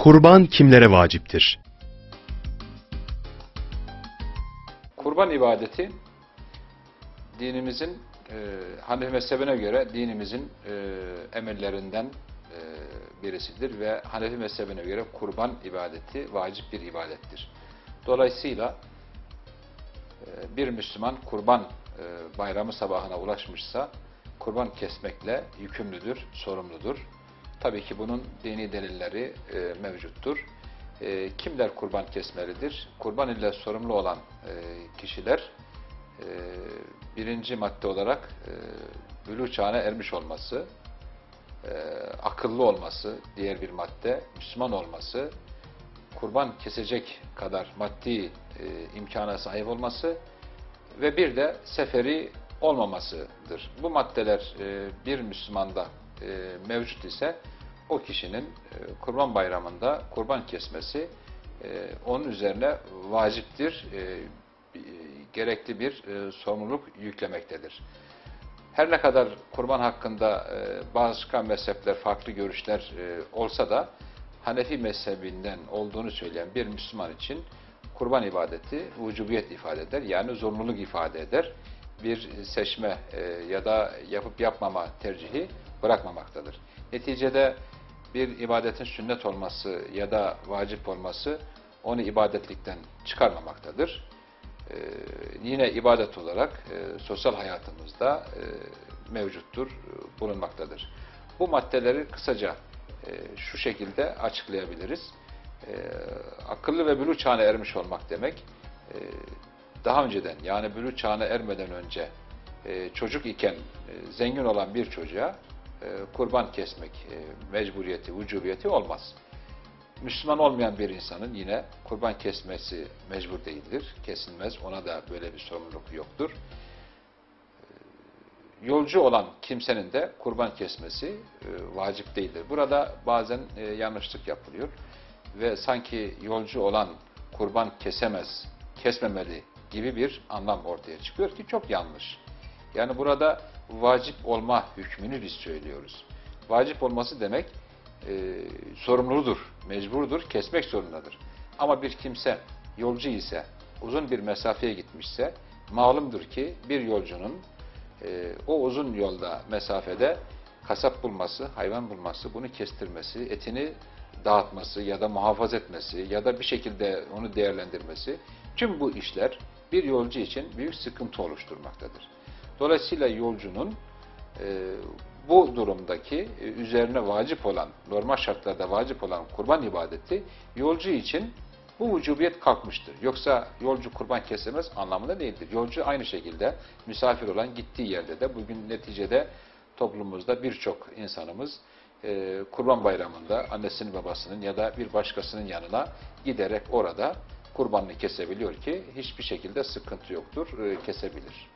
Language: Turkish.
Kurban kimlere vaciptir? Kurban ibadeti dinimizin e, Hanefi mezhebine göre dinimizin e, emellerinden e, birisidir ve Hanefi mezhebine göre kurban ibadeti vacip bir ibadettir. Dolayısıyla e, bir Müslüman kurban e, bayramı sabahına ulaşmışsa kurban kesmekle yükümlüdür, sorumludur. Tabii ki bunun dini delilleri e, mevcuttur. E, kimler kurban kesmelidir? Kurban ile sorumlu olan e, kişiler e, birinci madde olarak e, bülü çağına ermiş olması, e, akıllı olması, diğer bir madde, Müslüman olması, kurban kesecek kadar maddi e, imkana sahip olması ve bir de seferi olmamasıdır. Bu maddeler e, bir Müslümanda e, mevcut ise o kişinin e, kurban bayramında kurban kesmesi e, onun üzerine vaciptir, e, bir- gerekli bir e, sorumluluk yüklemektedir. Her ne kadar kurban hakkında e, başka mezhepler, farklı görüşler e, olsa da Hanefi mezhebinden olduğunu söyleyen bir Müslüman için kurban ibadeti vücubiyet ifade eder. Yani zorunluluk ifade eder. Bir seçme e, ya da yapıp yapmama tercihi bırakmamaktadır. Neticede bir ibadetin sünnet olması ya da vacip olması onu ibadetlikten çıkarmamaktadır. Ee, yine ibadet olarak e, sosyal hayatımızda e, mevcuttur, e, bulunmaktadır. Bu maddeleri kısaca e, şu şekilde açıklayabiliriz. E, akıllı ve bülü çağına ermiş olmak demek, e, daha önceden yani bülü çağına ermeden önce e, çocuk iken e, zengin olan bir çocuğa e, kurban kesmek e, mecburiyeti, vücubiyeti olmaz. Müslüman olmayan bir insanın yine kurban kesmesi mecbur değildir. Kesilmez. Ona da böyle bir sorumluluk yoktur. Ee, Yolcu olan kimsenin de kurban kesmesi e, vacip değildir. Burada bazen e, yanlışlık yapılıyor ve sanki yolcu olan kurban kesemez, kesmemeli gibi bir anlam ortaya çıkıyor ki çok yanlış. Yani burada vacip olma hükmünü biz söylüyoruz. Vacip olması demek e, sorumludur, mecburdur, kesmek zorundadır. Ama bir kimse yolcu ise, uzun bir mesafeye gitmişse, malumdur ki bir yolcunun e, o uzun yolda, mesafede kasap bulması, hayvan bulması, bunu kestirmesi, etini dağıtması ya da muhafaza etmesi ya da bir şekilde onu değerlendirmesi, tüm bu işler bir yolcu için büyük sıkıntı oluşturmaktadır. Dolayısıyla yolcunun e, bu durumdaki e, üzerine vacip olan, normal şartlarda vacip olan kurban ibadeti yolcu için bu vücubiyet kalkmıştır. Yoksa yolcu kurban kesemez anlamında değildir. Yolcu aynı şekilde misafir olan gittiği yerde de bugün neticede toplumumuzda birçok insanımız e, kurban bayramında annesinin babasının ya da bir başkasının yanına giderek orada kurbanını kesebiliyor ki hiçbir şekilde sıkıntı yoktur, e, kesebilir.